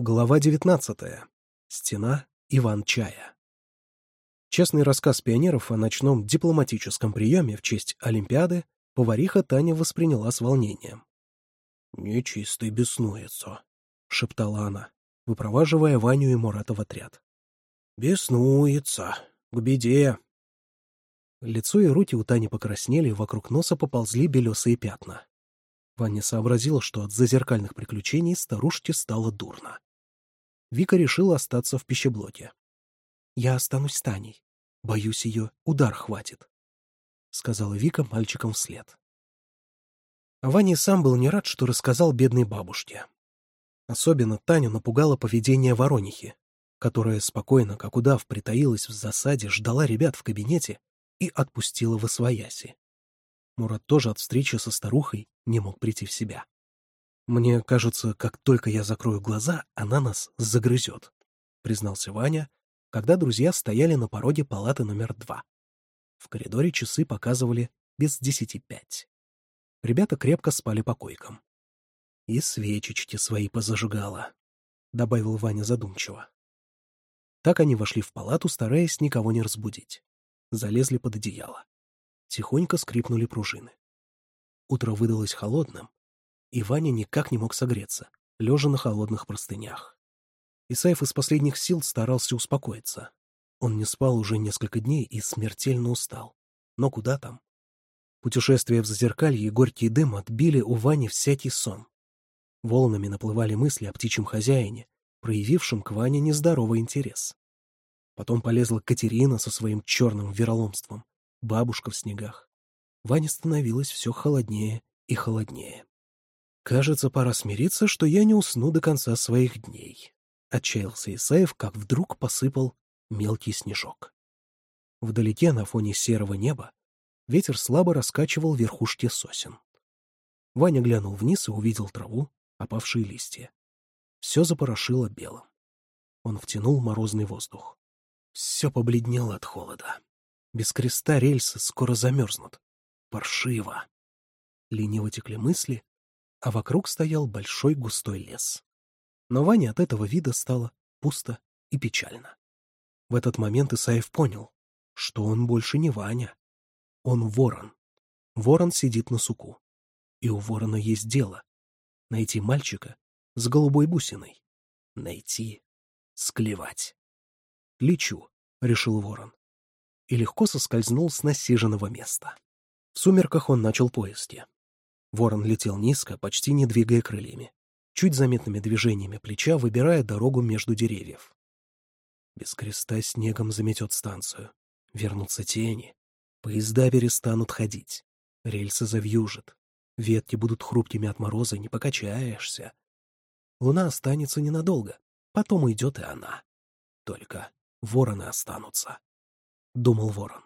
Глава 19. Стена Иван-чая. Честный рассказ пионеров о ночном дипломатическом приеме в честь Олимпиады повариха Таня восприняла с волнением. «Нечистый беснуется», — шептала она, выпроваживая Ваню и Мурата в отряд. «Беснуется. К беде». Лицо и руки у Тани покраснели, вокруг носа поползли белесые пятна. Ваня сообразила, что от зазеркальных приключений старушке стало дурно. Вика решила остаться в пищеблоке. «Я останусь с Таней. Боюсь, ее удар хватит», — сказала Вика мальчикам вслед. А Ваня сам был не рад, что рассказал бедной бабушке. Особенно Таню напугало поведение Воронихи, которая спокойно, как удав, притаилась в засаде, ждала ребят в кабинете и отпустила в освояси. Мурат тоже от встречи со старухой не мог прийти в себя. «Мне кажется, как только я закрою глаза, она нас загрызет», — признался Ваня, когда друзья стояли на пороге палаты номер два. В коридоре часы показывали без десяти пять. Ребята крепко спали по койкам. «И свечечки свои позажигала», — добавил Ваня задумчиво. Так они вошли в палату, стараясь никого не разбудить. Залезли под одеяло. Тихонько скрипнули пружины. Утро выдалось холодным, и Ваня никак не мог согреться, лежа на холодных простынях. Исаев из последних сил старался успокоиться. Он не спал уже несколько дней и смертельно устал. Но куда там? Путешествия в Зазеркалье и горький дым отбили у Вани всякий сон. Волнами наплывали мысли о птичьем хозяине, проявившем к Ване нездоровый интерес. Потом полезла Катерина со своим черным вероломством, бабушка в снегах. Ване становилось все холоднее и холоднее. «Кажется, пора смириться, что я не усну до конца своих дней», — отчаялся Исаев, как вдруг посыпал мелкий снежок. Вдалеке, на фоне серого неба, ветер слабо раскачивал верхушки сосен. Ваня глянул вниз и увидел траву, опавшие листья. Все запорошило белым. Он втянул морозный воздух. Все побледнело от холода. Без креста рельсы скоро замерзнут. Паршиво. Лениво текли мысли, а вокруг стоял большой густой лес. Но Ване от этого вида стало пусто и печально. В этот момент Исаев понял, что он больше не Ваня. Он ворон. Ворон сидит на суку. И у ворона есть дело. Найти мальчика с голубой бусиной. Найти. Склевать. «Лечу», — решил ворон. И легко соскользнул с насиженного места. В сумерках он начал поиски. Ворон летел низко, почти не двигая крыльями, чуть заметными движениями плеча выбирая дорогу между деревьев. Без креста снегом заметет станцию. Вернутся тени. Поезда перестанут ходить. Рельсы завьюжат. Ветки будут хрупкими от мороза, не покачаешься. Луна останется ненадолго. Потом уйдет и она. Только вороны останутся. Думал ворон.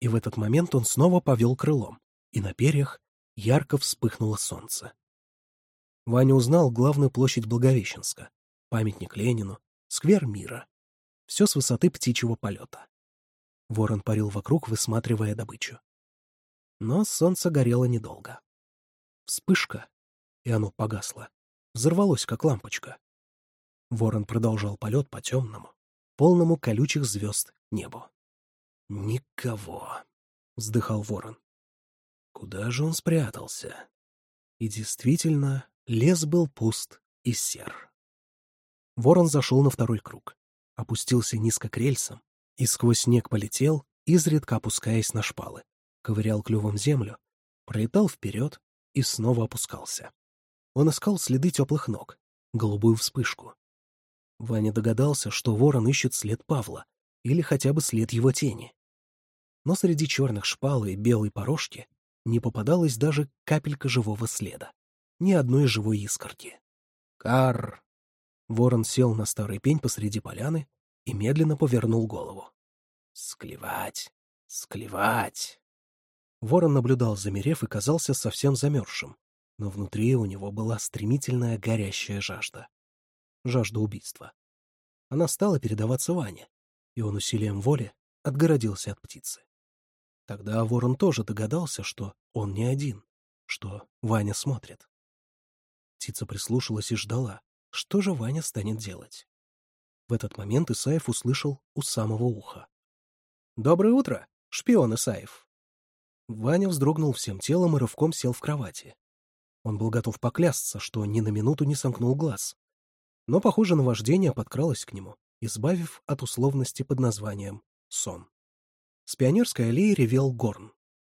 И в этот момент он снова повел крылом, и на перьях Ярко вспыхнуло солнце. Ваня узнал главную площадь Благовещенска, памятник Ленину, сквер мира. Все с высоты птичьего полета. Ворон парил вокруг, высматривая добычу. Но солнце горело недолго. Вспышка, и оно погасло. Взорвалось, как лампочка. Ворон продолжал полет по темному, полному колючих звезд небу. «Никого», — вздыхал ворон. Куда же он спрятался? И действительно, лес был пуст и сер. Ворон зашел на второй круг, опустился низко к рельсам и сквозь снег полетел, изредка опускаясь на шпалы, ковырял клювом землю, пролетал вперед и снова опускался. Он искал следы теплых ног, голубую вспышку. Ваня догадался, что ворон ищет след Павла или хотя бы след его тени. Но среди черных шпал и белой порожки не попадалась даже капелька живого следа. Ни одной живой искорки. «Кар!» Ворон сел на старый пень посреди поляны и медленно повернул голову. «Склевать! Склевать!» Ворон наблюдал, замерев, и казался совсем замерзшим, но внутри у него была стремительная горящая жажда. Жажда убийства. Она стала передаваться Ване, и он усилием воли отгородился от птицы. Тогда ворон тоже догадался, что он не один, что Ваня смотрит. Птица прислушалась и ждала, что же Ваня станет делать. В этот момент Исаев услышал у самого уха. «Доброе утро, шпион Исаев!» Ваня вздрогнул всем телом и рывком сел в кровати. Он был готов поклясться, что ни на минуту не сомкнул глаз. Но, похоже, наваждение подкралось к нему, избавив от условности под названием «сон». С пионерской аллеи ревел горн.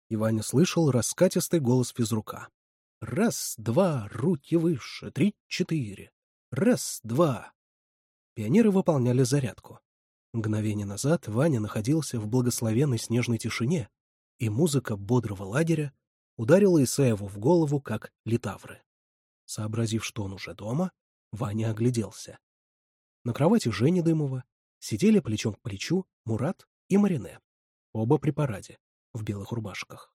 И Ваня слышал раскатистый голос физрука. «Раз, два, руки выше, три, четыре. Раз, два». Пионеры выполняли зарядку. Мгновение назад Ваня находился в благословенной снежной тишине, и музыка бодрого лагеря ударила Исаеву в голову, как литавры. Сообразив, что он уже дома, Ваня огляделся. На кровати Жени Дымова сидели плечом к плечу Мурат и Марине оба при параде, в белых рубашках.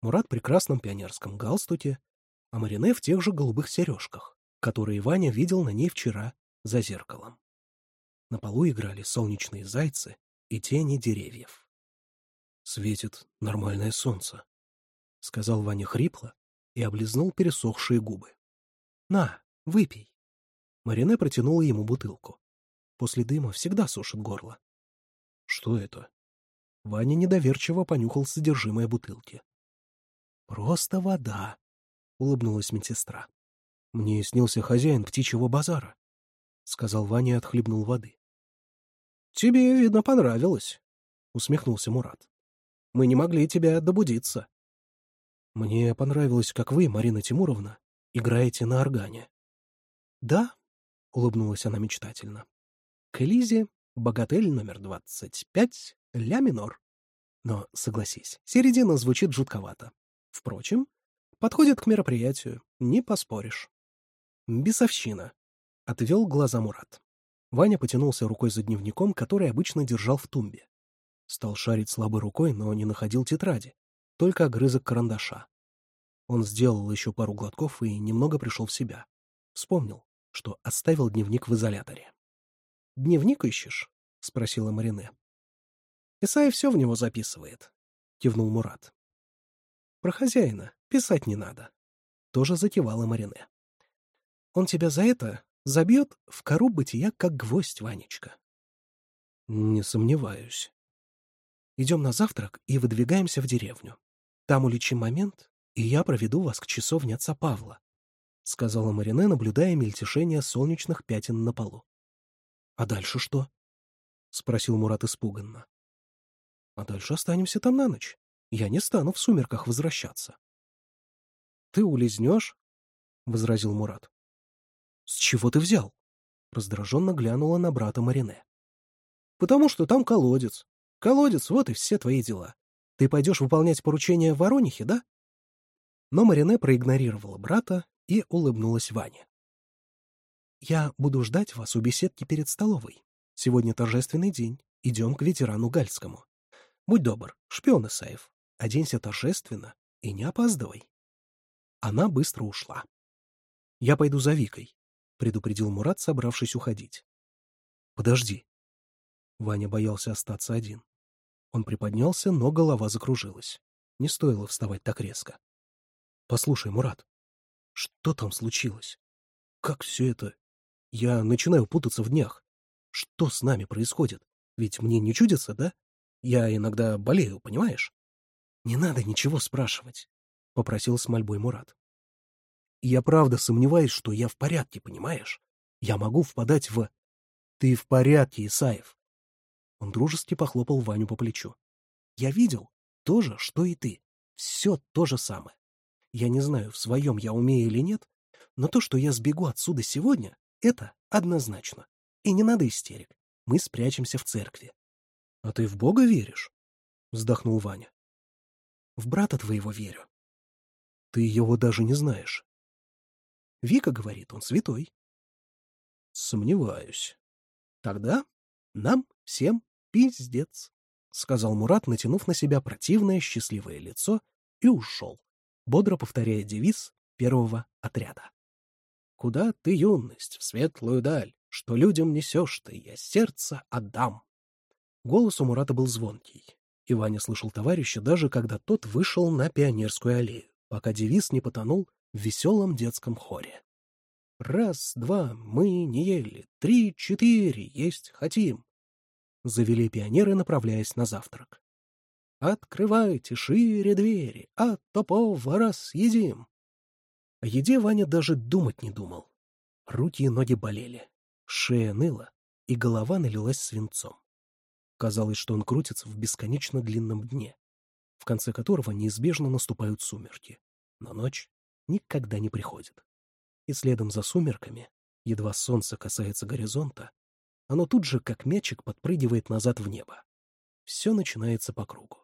Мурат в прекрасном пионерском галстуке, а Марине в тех же голубых сережках, которые Ваня видел на ней вчера за зеркалом. На полу играли солнечные зайцы и тени деревьев. «Светит нормальное солнце», — сказал Ваня хрипло и облизнул пересохшие губы. «На, выпей». Марине протянула ему бутылку. После дыма всегда сушит горло. «Что это?» Ваня недоверчиво понюхал содержимое бутылки. «Просто вода», — улыбнулась медсестра. «Мне снился хозяин птичьего базара», — сказал Ваня и отхлебнул воды. «Тебе, видно, понравилось», — усмехнулся Мурат. «Мы не могли тебя добудиться». «Мне понравилось, как вы, Марина Тимуровна, играете на органе». «Да», — улыбнулась она мечтательно, — «к Элизе богатель номер двадцать пять ля минор. Но, согласись, середина звучит жутковато. Впрочем, подходит к мероприятию, не поспоришь. Бесовщина. Отвел глаза Мурат. Ваня потянулся рукой за дневником, который обычно держал в тумбе. Стал шарить слабой рукой, но не находил тетради, только огрызок карандаша. Он сделал еще пару глотков и немного пришел в себя. Вспомнил, что оставил дневник в изоляторе. «Дневник ищешь?» — спросила Марине. Исай все в него записывает», — кивнул Мурат. «Про хозяина писать не надо», — тоже затевала Марине. «Он тебя за это забьет в кору бытия, как гвоздь, Ванечка». «Не сомневаюсь». «Идем на завтрак и выдвигаемся в деревню. Там уличим момент, и я проведу вас к часовне отца Павла», — сказала Марине, наблюдая мельтешение солнечных пятен на полу. «А дальше что?» — спросил Мурат испуганно а дальше останемся там на ночь. Я не стану в сумерках возвращаться. — Ты улизнешь? — возразил Мурат. — С чего ты взял? — раздраженно глянула на брата Марине. — Потому что там колодец. Колодец — вот и все твои дела. Ты пойдешь выполнять поручение Воронихе, да? Но Марине проигнорировала брата и улыбнулась Ване. — Я буду ждать вас у беседки перед столовой. Сегодня торжественный день. Идем к ветерану Гальскому. Будь добр, шпион Исаев, оденься торжественно и не опаздывай. Она быстро ушла. «Я пойду за Викой», — предупредил Мурат, собравшись уходить. «Подожди». Ваня боялся остаться один. Он приподнялся, но голова закружилась. Не стоило вставать так резко. «Послушай, Мурат, что там случилось? Как все это? Я начинаю путаться в днях. Что с нами происходит? Ведь мне не чудится, да? Я иногда болею, понимаешь? Не надо ничего спрашивать, — попросил с мольбой Мурат. Я правда сомневаюсь, что я в порядке, понимаешь? Я могу впадать в... Ты в порядке, Исаев. Он дружески похлопал Ваню по плечу. Я видел то же, что и ты. Все то же самое. Я не знаю, в своем я умею или нет, но то, что я сбегу отсюда сегодня, это однозначно. И не надо истерик. Мы спрячемся в церкви. — А ты в Бога веришь? — вздохнул Ваня. — В брата твоего верю. — Ты его даже не знаешь. Вика говорит, он святой. — Сомневаюсь. — Тогда нам всем пиздец, — сказал Мурат, натянув на себя противное счастливое лицо, и ушел, бодро повторяя девиз первого отряда. — Куда ты, юность, в светлую даль, что людям несешь ты, я сердце отдам. Голос у Мурата был звонкий, и Ваня слышал товарища даже когда тот вышел на Пионерскую аллею, пока девиз не потонул в веселом детском хоре. «Раз, два, мы не ели, три, четыре, есть хотим!» Завели пионеры, направляясь на завтрак. «Открывайте шире двери, а то повара съедим!» О еде Ваня даже думать не думал. Руки и ноги болели, шея ныла, и голова налилась свинцом. Казалось, что он крутится в бесконечно длинном дне, в конце которого неизбежно наступают сумерки, но ночь никогда не приходит. И следом за сумерками, едва солнце касается горизонта, оно тут же, как мячик, подпрыгивает назад в небо. Все начинается по кругу.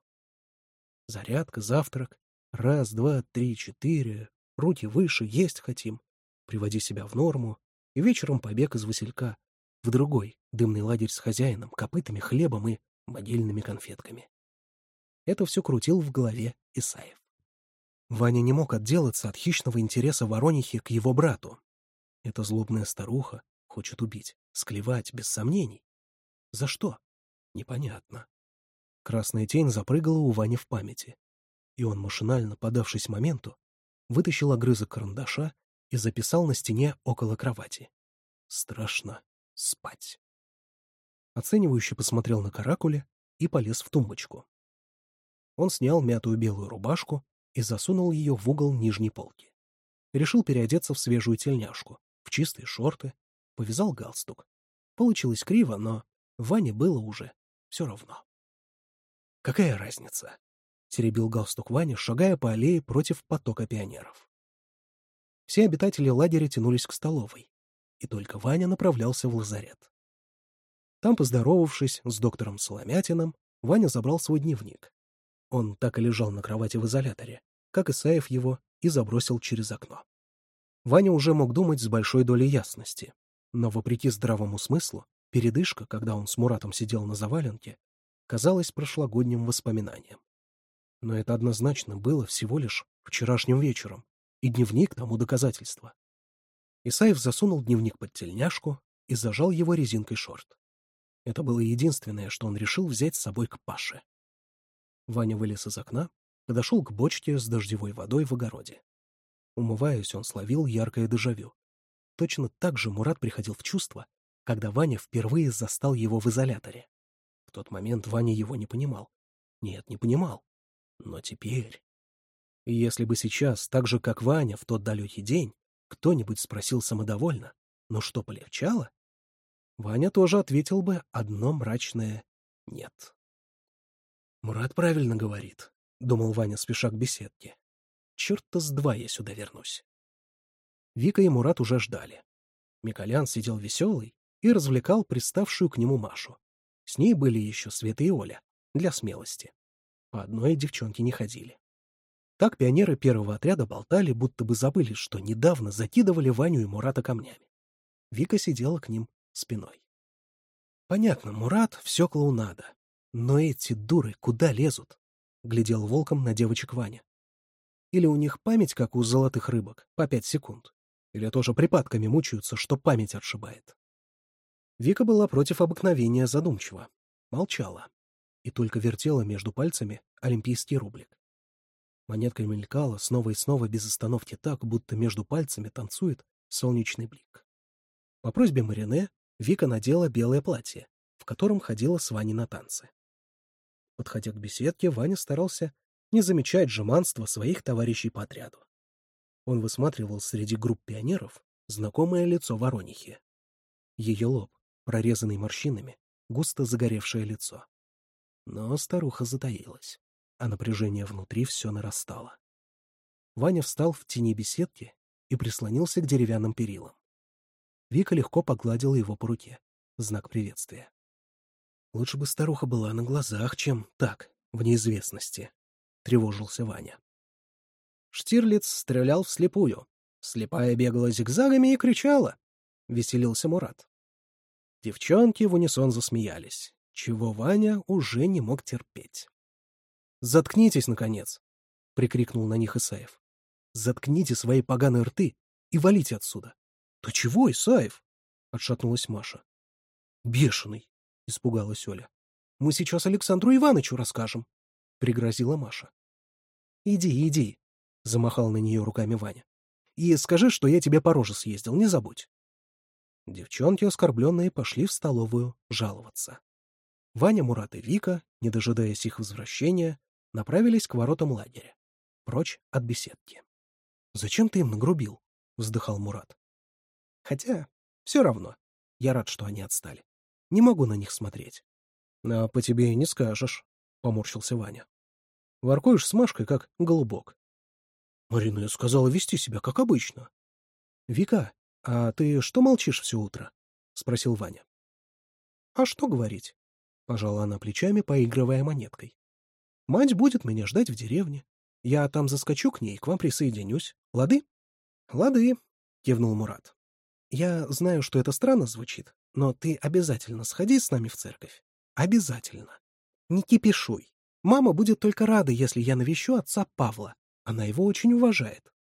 Зарядка, завтрак. Раз, два, три, четыре. Руки выше, есть хотим. Приводи себя в норму. И вечером побег из Василька в другой, дымный лагерь с хозяином, копытами, хлебом и модельными конфетками. Это все крутил в голове Исаев. Ваня не мог отделаться от хищного интереса Воронихи к его брату. Эта злобная старуха хочет убить, склевать, без сомнений. За что? Непонятно. Красная тень запрыгала у Вани в памяти, и он, машинально подавшись моменту, вытащил огрызок карандаша и записал на стене около кровати. Страшно спать оценивающе посмотрел на каракуля и полез в тумбочку. Он снял мятую белую рубашку и засунул ее в угол нижней полки. Решил переодеться в свежую тельняшку, в чистые шорты, повязал галстук. Получилось криво, но Ване было уже все равно. «Какая разница?» — теребил галстук Ваня, шагая по аллее против потока пионеров. Все обитатели лагеря тянулись к столовой, и только Ваня направлялся в лазарет. Там, поздоровавшись с доктором Соломятиным, Ваня забрал свой дневник. Он так и лежал на кровати в изоляторе, как Исаев его и забросил через окно. Ваня уже мог думать с большой долей ясности, но, вопреки здравому смыслу, передышка, когда он с Муратом сидел на заваленке, казалась прошлогодним воспоминанием. Но это однозначно было всего лишь вчерашним вечером, и дневник тому доказательство. Исаев засунул дневник под тельняшку и зажал его резинкой шорт. Это было единственное, что он решил взять с собой к Паше. Ваня вылез из окна, подошел к бочке с дождевой водой в огороде. Умываясь, он словил яркое дежавю. Точно так же Мурат приходил в чувство, когда Ваня впервые застал его в изоляторе. В тот момент Ваня его не понимал. Нет, не понимал. Но теперь... Если бы сейчас, так же, как Ваня в тот далекий день, кто-нибудь спросил самодовольно, ну что, полегчало? Ваня тоже ответил бы одно мрачное «нет». «Мурат правильно говорит», — думал Ваня, спеша к беседке. «Черт-то с два я сюда вернусь». Вика и Мурат уже ждали. Миколян сидел веселый и развлекал приставшую к нему Машу. С ней были еще Света и Оля, для смелости. По одной девчонки не ходили. Так пионеры первого отряда болтали, будто бы забыли, что недавно закидывали Ваню и Мурата камнями. Вика сидела к ним спиной. Понятно, Мурат все клоунада. Но эти дуры куда лезут? Глядел волком на девочек Ваня. Или у них память, как у золотых рыбок, по пять секунд. Или тоже припадками мучаются, что память отшибает. Вика была против обыкновения задумчива. Молчала. И только вертела между пальцами олимпийский рублик. Монетка мелькала снова и снова без остановки так, будто между пальцами танцует солнечный блик. По просьбе Марине Вика надела белое платье, в котором ходила с Ваней на танцы. Подходя к беседке, Ваня старался не замечать жеманства своих товарищей по отряду. Он высматривал среди групп пионеров знакомое лицо Воронихи. Ее лоб, прорезанный морщинами, густо загоревшее лицо. Но старуха затаилась, а напряжение внутри все нарастало. Ваня встал в тени беседки и прислонился к деревянным перилам. Вика легко погладила его по руке. Знак приветствия. Лучше бы старуха была на глазах, чем так, в неизвестности. Тревожился Ваня. Штирлиц стрелял вслепую. Слепая бегала зигзагами и кричала. Веселился Мурат. Девчонки в унисон засмеялись, чего Ваня уже не мог терпеть. «Заткнитесь, наконец!» — прикрикнул на них Исаев. «Заткните свои поганые рты и валите отсюда!» «Ты чего, Исаев?» — отшатнулась Маша. «Бешеный!» — испугалась Оля. «Мы сейчас Александру Ивановичу расскажем!» — пригрозила Маша. «Иди, иди!» — замахал на нее руками Ваня. «И скажи, что я тебе по роже съездил, не забудь!» Девчонки оскорбленные пошли в столовую жаловаться. Ваня, Мурат и Вика, не дожидаясь их возвращения, направились к воротам лагеря, прочь от беседки. «Зачем ты им нагрубил?» — вздыхал Мурат. Хотя, все равно, я рад, что они отстали. Не могу на них смотреть. — А по тебе не скажешь, — поморщился Ваня. — Воркуешь с Машкой, как голубок. Марина я сказала вести себя, как обычно. — Вика, а ты что молчишь все утро? — спросил Ваня. — А что говорить? — пожала она плечами, поигрывая монеткой. — Мать будет меня ждать в деревне. Я там заскочу к ней, к вам присоединюсь. Лады? — Лады, — кивнул Мурат. Я знаю, что это странно звучит, но ты обязательно сходи с нами в церковь. Обязательно. Не кипишуй. Мама будет только рада, если я навещу отца Павла. Она его очень уважает.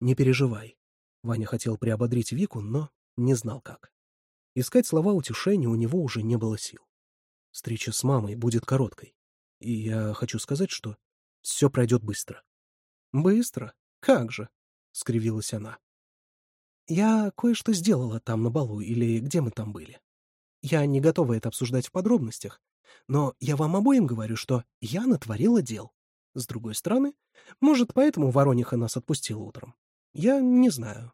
Не переживай. Ваня хотел приободрить Вику, но не знал как. Искать слова утешения у него уже не было сил. Встреча с мамой будет короткой. И я хочу сказать, что все пройдет быстро. — Быстро? Как же? — скривилась она. Я кое-что сделала там на балу или где мы там были. Я не готова это обсуждать в подробностях, но я вам обоим говорю, что я натворила дел. С другой стороны, может, поэтому Ворониха нас отпустила утром. Я не знаю».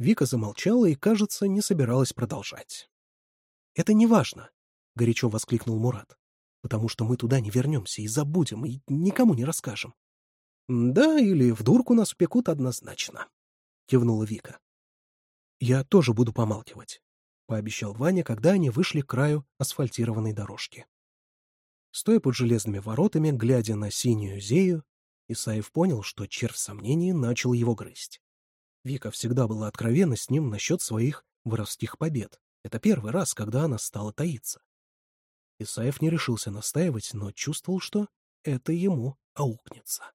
Вика замолчала и, кажется, не собиралась продолжать. «Это не важно», — горячо воскликнул Мурат, «потому что мы туда не вернемся и забудем, и никому не расскажем». «Да, или в дурку нас упекут однозначно», — кивнула Вика. «Я тоже буду помалкивать», — пообещал Ваня, когда они вышли к краю асфальтированной дорожки. Стоя под железными воротами, глядя на синюю зею, Исаев понял, что червь сомнений начал его грызть. Вика всегда была откровенна с ним насчет своих воровских побед. Это первый раз, когда она стала таиться. Исаев не решился настаивать, но чувствовал, что это ему аукнется.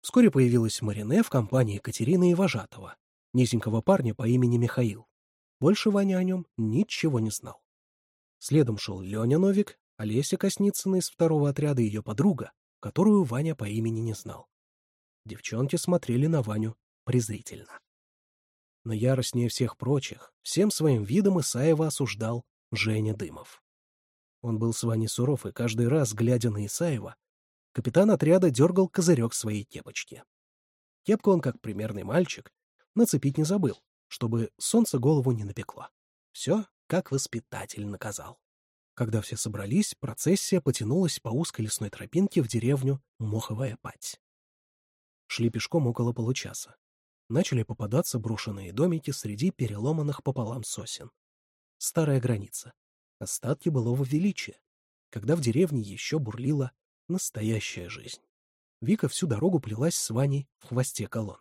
Вскоре появилась Марине в компании Екатерины и Вожатого низенького парня по имени Михаил. Больше Ваня о нем ничего не знал. Следом шел Леня Новик, Олеся Косницына из второго отряда ее подруга, которую Ваня по имени не знал. Девчонки смотрели на Ваню презрительно. Но яростнее всех прочих, всем своим видом Исаева осуждал Женя Дымов. Он был с Ваней суров, и каждый раз, глядя на Исаева, капитан отряда дергал козырек своей кепочки. Кепку он, как примерный мальчик, Нацепить не забыл, чтобы солнце голову не напекло. Все, как воспитатель наказал. Когда все собрались, процессия потянулась по узкой лесной тропинке в деревню Моховая Пать. Шли пешком около получаса. Начали попадаться брошенные домики среди переломанных пополам сосен. Старая граница. Остатки былого величия, когда в деревне еще бурлила настоящая жизнь. Вика всю дорогу плелась с Ваней в хвосте колонн.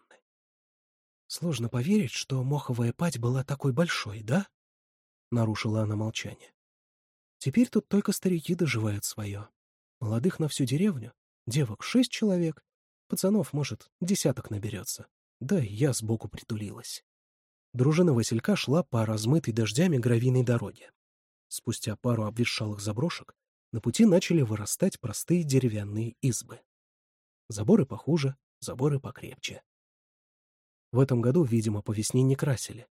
«Сложно поверить, что моховая пать была такой большой, да?» — нарушила она молчание. «Теперь тут только старики доживают свое. Молодых на всю деревню, девок шесть человек, пацанов, может, десяток наберется. Да и я сбоку притулилась». Дружина Василька шла по размытой дождями гравийной дороге. Спустя пару обветшалых заброшек на пути начали вырастать простые деревянные избы. Заборы похуже, заборы покрепче. В этом году, видимо, по весне не красили.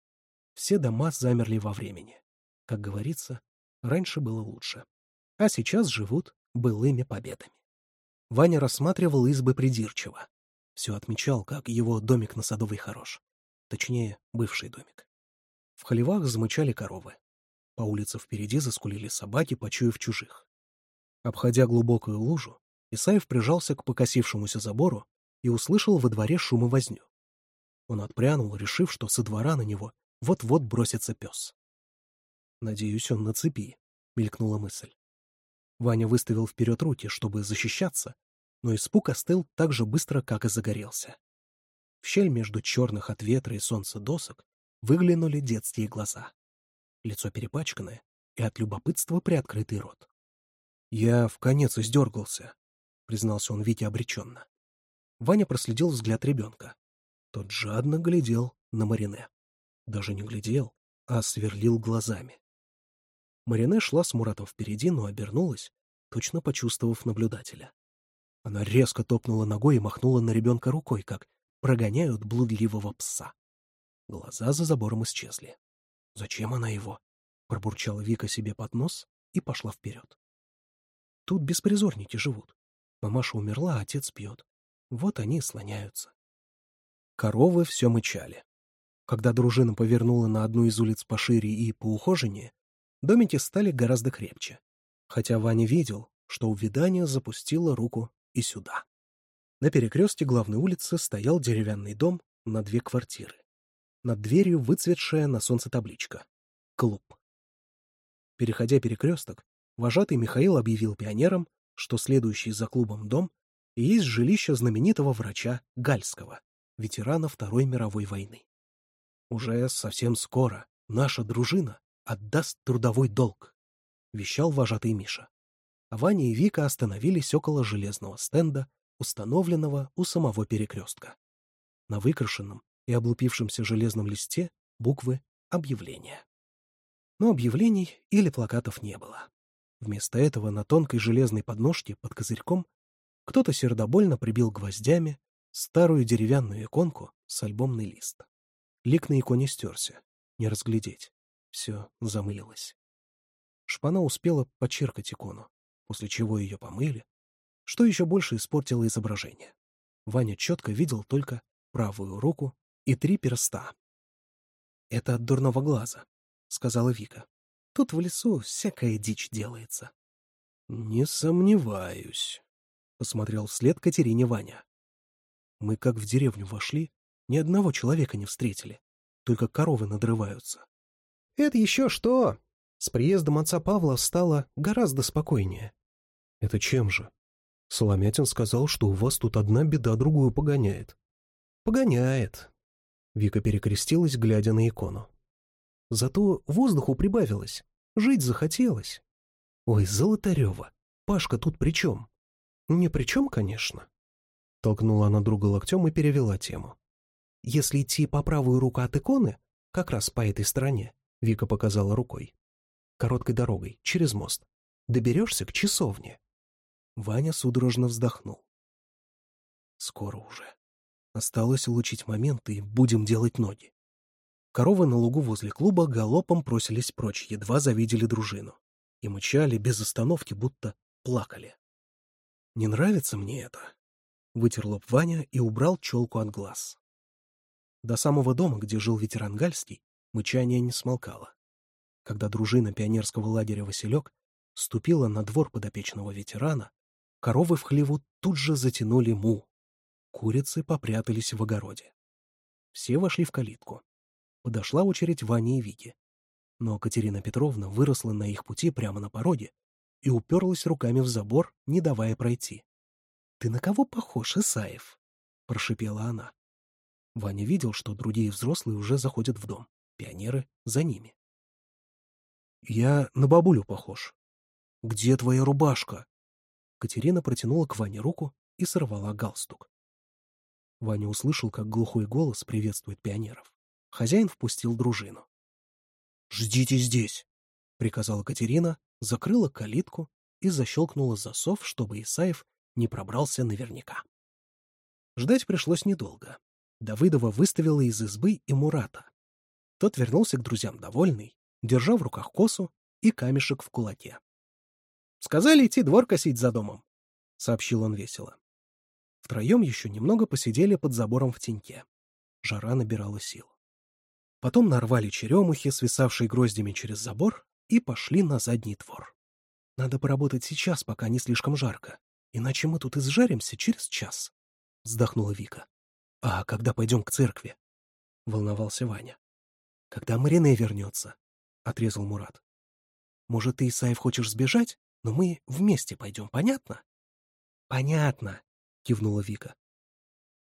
Все дома замерли во времени. Как говорится, раньше было лучше. А сейчас живут былыми победами. Ваня рассматривал избы придирчиво. Все отмечал, как его домик на Садовой хорош. Точнее, бывший домик. В холевах замычали коровы. По улице впереди заскулили собаки, почуяв чужих. Обходя глубокую лужу, Исаев прижался к покосившемуся забору и услышал во дворе шум и возню. Он отпрянул, решив, что со двора на него вот-вот бросится пес. «Надеюсь, он на цепи», — мелькнула мысль. Ваня выставил вперед руки, чтобы защищаться, но испуг остыл так же быстро, как и загорелся. В щель между черных от ветра и солнца досок выглянули детские глаза. Лицо перепачканное и от любопытства приоткрытый рот. «Я в конец издергался», — признался он Вите обреченно. Ваня проследил взгляд ребенка. Тот жадно глядел на Марине. Даже не глядел, а сверлил глазами. Марине шла с Муратом впереди, но обернулась, точно почувствовав наблюдателя. Она резко топнула ногой и махнула на ребенка рукой, как прогоняют блудливого пса. Глаза за забором исчезли. «Зачем она его?» — пробурчала Вика себе под нос и пошла вперед. «Тут беспризорники живут. Мамаша умерла, а отец пьет. Вот они слоняются. Коровы все мычали. Когда дружина повернула на одну из улиц пошире и поухоженнее, домики стали гораздо крепче. Хотя Ваня видел, что увядание запустило руку и сюда. На перекрестке главной улицы стоял деревянный дом на две квартиры. Над дверью выцветшая на солнце табличка «Клуб». Переходя перекресток, вожатый Михаил объявил пионерам, что следующий за клубом дом есть жилище знаменитого врача Гальского, ветерана Второй мировой войны. «Уже совсем скоро наша дружина отдаст трудовой долг», — вещал вожатый Миша. А Ваня и Вика остановились около железного стенда, установленного у самого перекрестка. На выкрашенном и облупившемся железном листе буквы «Объявление». Но объявлений или плакатов не было. Вместо этого на тонкой железной подножке под козырьком кто-то сердобольно прибил гвоздями старую деревянную иконку с альбомный лист. Лик на иконе стерся. Не разглядеть. Все замылилось. Шпана успела подчеркать икону, после чего ее помыли, что еще больше испортило изображение. Ваня четко видел только правую руку и три перста. «Это от дурного глаза», — сказала Вика. «Тут в лесу всякая дичь делается». «Не сомневаюсь», — посмотрел вслед Катерине Ваня. Мы как в деревню вошли, ни одного человека не встретили. Только коровы надрываются. Это еще что? С приездом отца Павла стало гораздо спокойнее. Это чем же? Соломятин сказал, что у вас тут одна беда другую погоняет. Погоняет. Вика перекрестилась, глядя на икону. Зато воздуху прибавилось. Жить захотелось. Ой, Золотарева, Пашка тут при чем? Не при чем, конечно. Толкнула она друга локтем и перевела тему. «Если идти по правую руку от иконы, как раз по этой стороне», — Вика показала рукой. «Короткой дорогой, через мост. Доберешься к часовне». Ваня судорожно вздохнул. «Скоро уже. Осталось улучшить момент и будем делать ноги». Коровы на лугу возле клуба галопом просились прочь, едва завидели дружину. И мычали без остановки, будто плакали. «Не нравится мне это», — вытер лоб Ваня и убрал челку от глаз. До самого дома, где жил ветеран Гальский, мычание не смолкало. Когда дружина пионерского лагеря «Василек» ступила на двор подопечного ветерана, коровы в хлеву тут же затянули му. Курицы попрятались в огороде. Все вошли в калитку. Подошла очередь Вани и Вики. Но Катерина Петровна выросла на их пути прямо на пороге и уперлась руками в забор, не давая пройти. «Ты на кого похож, Исаев?» — прошипела она. Ваня видел, что другие взрослые уже заходят в дом, пионеры за ними. «Я на бабулю похож». «Где твоя рубашка?» Катерина протянула к Ване руку и сорвала галстук. Ваня услышал, как глухой голос приветствует пионеров. Хозяин впустил дружину. «Ждите здесь!» — приказала Катерина, закрыла калитку и защелкнула засов, чтобы Исаев не пробрался наверняка. Ждать пришлось недолго. Давыдова выставила из избы и Мурата. Тот вернулся к друзьям довольный, держа в руках косу и камешек в кулаке. «Сказали идти двор косить за домом», — сообщил он весело. Втроем еще немного посидели под забором в теньке. Жара набирала сил. Потом нарвали черемухи, свисавшие гроздями через забор, и пошли на задний двор. Надо поработать сейчас, пока не слишком жарко, иначе мы тут изжаримся через час», — вздохнула Вика. «А когда пойдем к церкви?» — волновался Ваня. «Когда Марине вернется», — отрезал Мурат. «Может, ты, Исаев, хочешь сбежать, но мы вместе пойдем, понятно?» «Понятно», — кивнула Вика.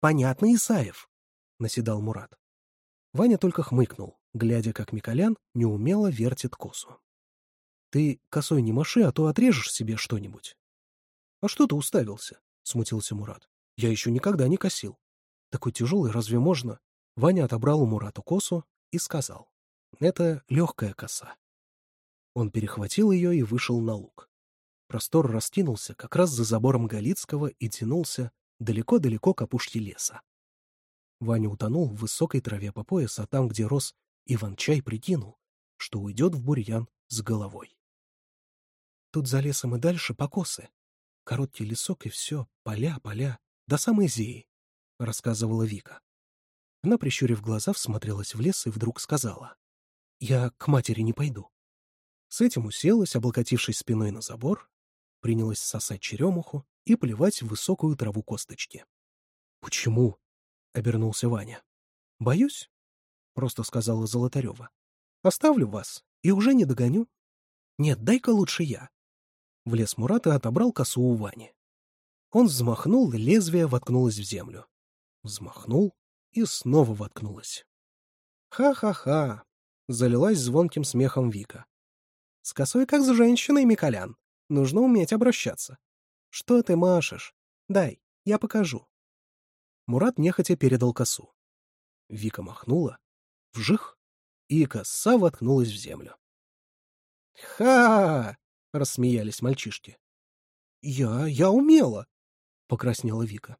«Понятно, Исаев», — наседал Мурат. Ваня только хмыкнул, глядя, как Миколян неумело вертит косу. «Ты косой не маши, а то отрежешь себе что-нибудь», «А что ты уставился?» — смутился Мурат. «Я еще никогда не косил. Такой тяжелый разве можно?» Ваня отобрал у Мурата косу и сказал. «Это легкая коса». Он перехватил ее и вышел на луг. Простор раскинулся как раз за забором Галицкого и тянулся далеко-далеко к опушке леса. Ваня утонул в высокой траве по пояс, а там, где рос Иван-чай, прикинул, что уйдет в бурьян с головой. Тут за лесом и дальше покосы, Короткий лесок и все, поля, поля, до самой Зеи», — рассказывала Вика. Она, прищурив глаза, всмотрелась в лес и вдруг сказала. «Я к матери не пойду». С этим уселась, облокотившись спиной на забор, принялась сосать черемуху и плевать в высокую траву косточки. «Почему?» — обернулся Ваня. «Боюсь», — просто сказала Золотарева. «Оставлю вас и уже не догоню». «Нет, дай-ка лучше я. Влез Мурат и отобрал косу у Вани. Он взмахнул, лезвие воткнулось в землю. Взмахнул и снова воткнулось. «Ха-ха-ха!» — залилась звонким смехом Вика. «С косой как с женщиной, Миколян. Нужно уметь обращаться. Что ты машешь? Дай, я покажу». Мурат нехотя передал косу. Вика махнула, вжих, и коса воткнулась в землю. «Ха!» — рассмеялись мальчишки. «Я... я умела!» — покраснела Вика.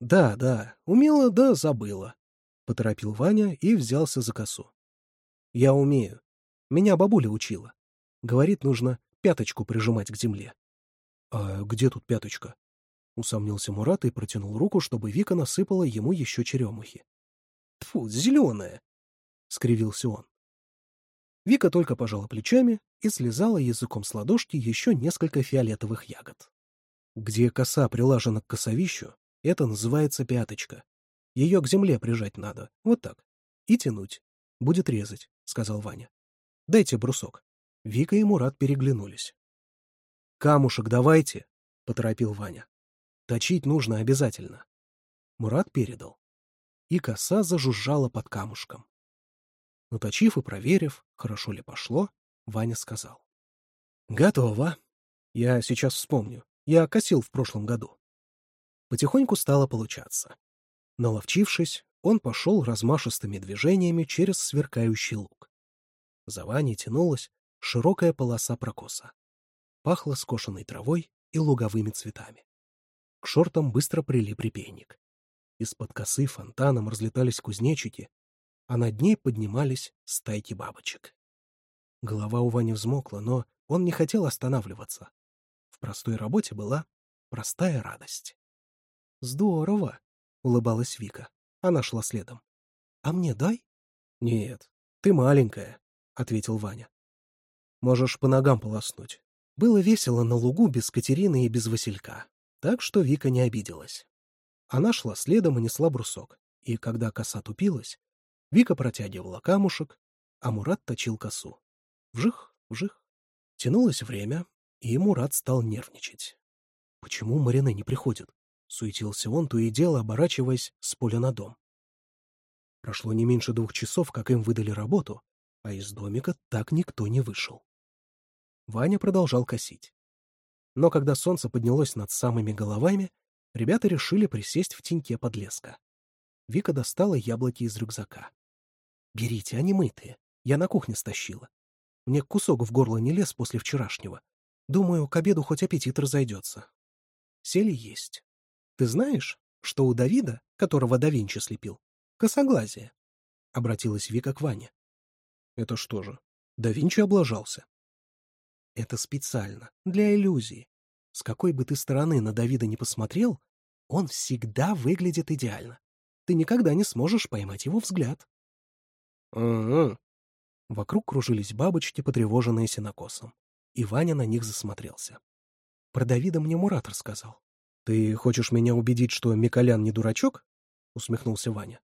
«Да, да, умела, да забыла», — поторопил Ваня и взялся за косу. «Я умею. Меня бабуля учила. Говорит, нужно пяточку прижимать к земле». «А где тут пяточка?» — усомнился Мурат и протянул руку, чтобы Вика насыпала ему еще черемухи. «Тьфу, зеленая!» — скривился он. Вика только пожала плечами и слезала языком с ладошки еще несколько фиолетовых ягод. Где коса прилажена к косовищу, это называется пяточка. Ее к земле прижать надо, вот так. И тянуть. Будет резать, — сказал Ваня. Дайте брусок. Вика и Мурат переглянулись. «Камушек давайте!» — поторопил Ваня. «Точить нужно обязательно». Мурат передал. И коса зажужжала под камушком. Уточив и проверив, хорошо ли пошло, Ваня сказал. «Готово. Я сейчас вспомню. Я косил в прошлом году». Потихоньку стало получаться. Наловчившись, он пошел размашистыми движениями через сверкающий луг. За Ваней тянулась широкая полоса прокоса. Пахло скошенной травой и луговыми цветами. К шортам быстро прилип репейник. Из-под косы фонтаном разлетались кузнечики, а над ней поднимались стайки бабочек. Голова у Вани взмокла, но он не хотел останавливаться. В простой работе была простая радость. «Здорово!» — улыбалась Вика. Она шла следом. «А мне дай?» «Нет, ты маленькая», — ответил Ваня. «Можешь по ногам полоснуть». Было весело на лугу без Катерины и без Василька, так что Вика не обиделась. Она шла следом и несла брусок, и когда коса тупилась, Вика протягивала камушек, а Мурат точил косу. Вжих, вжих. Тянулось время, и Мурат стал нервничать. «Почему Марине не приходит?» — суетился он, то и дело оборачиваясь с поля на дом. Прошло не меньше двух часов, как им выдали работу, а из домика так никто не вышел. Ваня продолжал косить. Но когда солнце поднялось над самыми головами, ребята решили присесть в теньке подлеска. Вика достала яблоки из рюкзака. «Берите, они мытые. Я на кухне стащила. Мне кусок в горло не лез после вчерашнего. Думаю, к обеду хоть аппетит разойдется». Сели есть. «Ты знаешь, что у Давида, которого да Винчи слепил, косоглазие?» — обратилась Вика к Ване. «Это что же, да Винчи облажался?» «Это специально, для иллюзии. С какой бы ты стороны на Давида не посмотрел, он всегда выглядит идеально. Ты никогда не сможешь поймать его взгляд». Угу. Вокруг кружились бабочки, потревоженные сенокосом. И Ваня на них засмотрелся. Про Давида мне Мурат рассказал. «Ты хочешь меня убедить, что Миколян не дурачок?» — усмехнулся Ваня.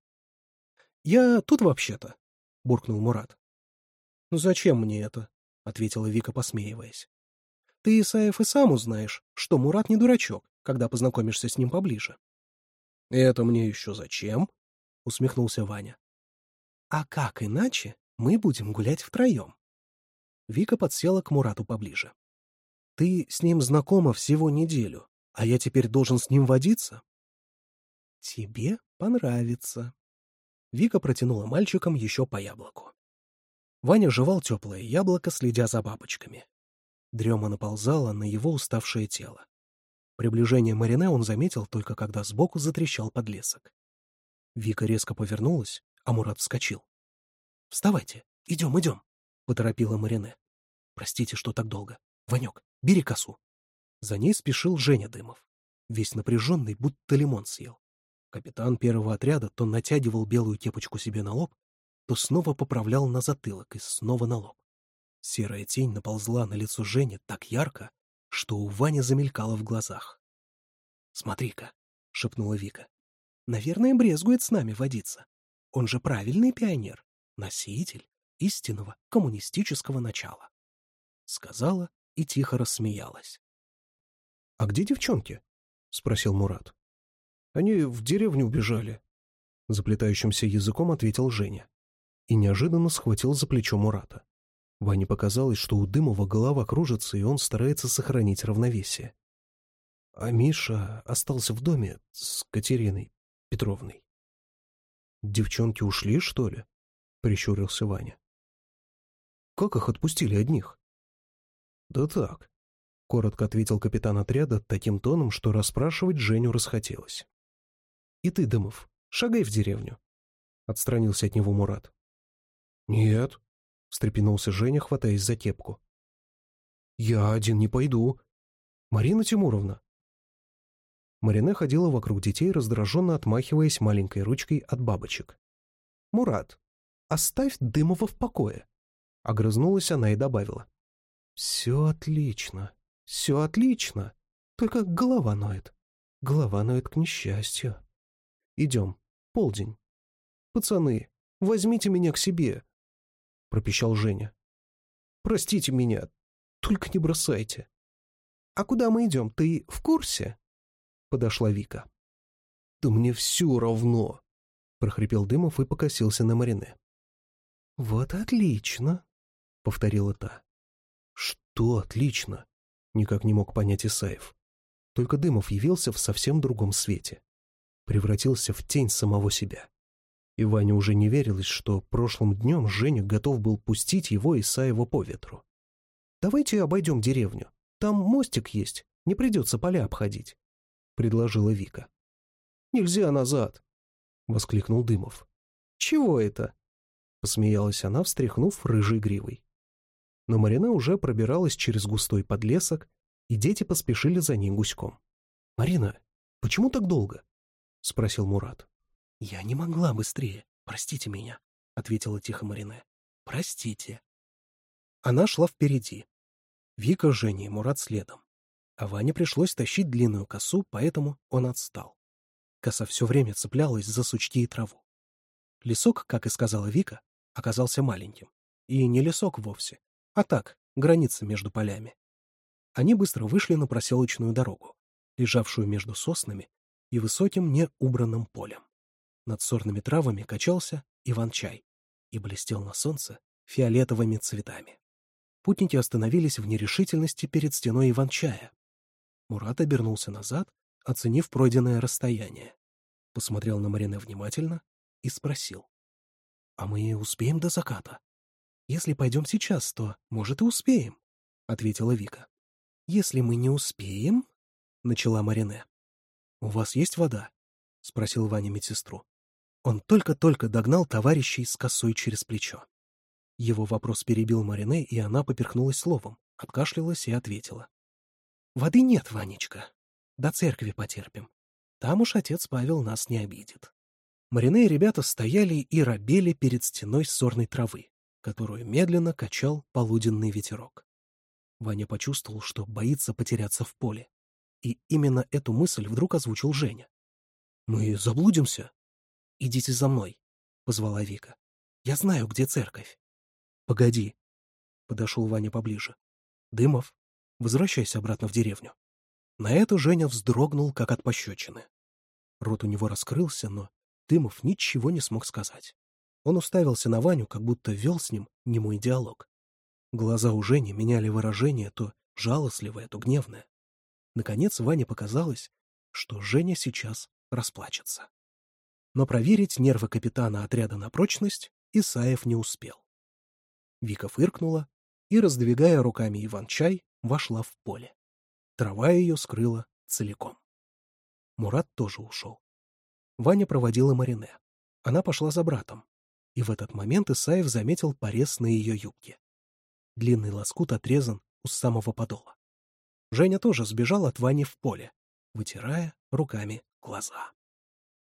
«Я тут вообще-то», — буркнул Мурат. «Ну зачем мне это?» — ответила Вика, посмеиваясь. «Ты, Исаев, и сам узнаешь, что Мурат не дурачок, когда познакомишься с ним поближе». «Это мне еще зачем?» — усмехнулся Ваня. А как иначе мы будем гулять втроем? Вика подсела к Мурату поближе. Ты с ним знакома всего неделю, а я теперь должен с ним водиться? Тебе понравится. Вика протянула мальчикам еще по яблоку. Ваня жевал теплое яблоко, следя за бабочками. Дрема наползала на его уставшее тело. Приближение Марине он заметил только когда сбоку затрещал подлесок. Вика резко повернулась а Мурат вскочил. «Вставайте, идем, идем», — поторопила Марине. «Простите, что так долго. Ванек, бери косу». За ней спешил Женя Дымов, весь напряженный, будто лимон съел. Капитан первого отряда то натягивал белую кепочку себе на лоб, то снова поправлял на затылок и снова на лоб. Серая тень наползла на лицо Жени так ярко, что у Вани замелькало в глазах. «Смотри-ка», — шепнула Вика, — «наверное, брезгует с нами водиться». Он же правильный пионер, носитель истинного коммунистического начала. Сказала и тихо рассмеялась. — А где девчонки? — спросил Мурат. — Они в деревню убежали. Заплетающимся языком ответил Женя. И неожиданно схватил за плечо Мурата. Ване показалось, что у Дымова голова кружится, и он старается сохранить равновесие. А Миша остался в доме с Катериной Петровной. «Девчонки ушли, что ли?» — прищурился Ваня. «Как их отпустили одних?» «Да так», — коротко ответил капитан отряда таким тоном, что расспрашивать Женю расхотелось. «И ты, Дымов, шагай в деревню», — отстранился от него Мурат. «Нет», — встрепенулся Женя, хватаясь за кепку. «Я один не пойду. Марина Тимуровна, Марине ходила вокруг детей, раздраженно отмахиваясь маленькой ручкой от бабочек. «Мурат, оставь Дымова в покое!» Огрызнулась она и добавила. «Все отлично, все отлично, только голова ноет. Голова ноет к несчастью. Идем, полдень. Пацаны, возьмите меня к себе!» Пропищал Женя. «Простите меня, только не бросайте». «А куда мы идем, ты в курсе?» подошла Вика. «Да мне все равно!» — прохрипел Дымов и покосился на Марине. «Вот отлично!» — повторила та. «Что отлично?» — никак не мог понять Исаев. Только Дымов явился в совсем другом свете. Превратился в тень самого себя. И Ваня уже не верилось, что прошлым днем Женя готов был пустить его Исаева по ветру. «Давайте обойдем деревню. Там мостик есть, не придется поля обходить» предложила Вика. «Нельзя назад!» — воскликнул Дымов. «Чего это?» — посмеялась она, встряхнув рыжей гривой. Но Марина уже пробиралась через густой подлесок, и дети поспешили за ним гуськом. «Марина, почему так долго?» — спросил Мурат. «Я не могла быстрее, простите меня», — ответила тихо Марина. «Простите». Она шла впереди. Вика, Женя и Мурат следом а Ване пришлось тащить длинную косу, поэтому он отстал. Коса все время цеплялась за сучки и траву. Лесок, как и сказала Вика, оказался маленьким. И не лесок вовсе, а так, граница между полями. Они быстро вышли на проселочную дорогу, лежавшую между соснами и высоким неубранным полем. Над сорными травами качался Иван-чай и блестел на солнце фиолетовыми цветами. Путники остановились в нерешительности перед стеной Иван-чая, Мурат обернулся назад, оценив пройденное расстояние. Посмотрел на Марине внимательно и спросил. «А мы успеем до заката? Если пойдем сейчас, то, может, и успеем», — ответила Вика. «Если мы не успеем...» — начала Марине. «У вас есть вода?» — спросил Ваня медсестру. Он только-только догнал товарищей с косой через плечо. Его вопрос перебил Марине, и она поперхнулась словом, откашлялась и ответила. Воды нет, Ванечка. До церкви потерпим. Там уж отец Павел нас не обидит. Марине и ребята стояли и робели перед стеной сорной травы, которую медленно качал полуденный ветерок. Ваня почувствовал, что боится потеряться в поле. И именно эту мысль вдруг озвучил Женя. «Мы заблудимся?» «Идите за мной», — позвала Вика. «Я знаю, где церковь». «Погоди», — подошел Ваня поближе. «Дымов, Возвращайся обратно в деревню». На это Женя вздрогнул, как от пощечины. Рот у него раскрылся, но Дымов ничего не смог сказать. Он уставился на Ваню, как будто вел с ним немой диалог. Глаза у Жени меняли выражение то жалостливое, то гневное. Наконец Ване показалось, что Женя сейчас расплачется. Но проверить нервы капитана отряда на прочность Исаев не успел. Вика фыркнула и, раздвигая руками Иван-чай, вошла в поле. Трава ее скрыла целиком. Мурат тоже ушел. Ваня проводила Марине. Она пошла за братом. И в этот момент Исаев заметил порез на ее юбке. Длинный лоскут отрезан у самого подола. Женя тоже сбежал от Вани в поле, вытирая руками глаза.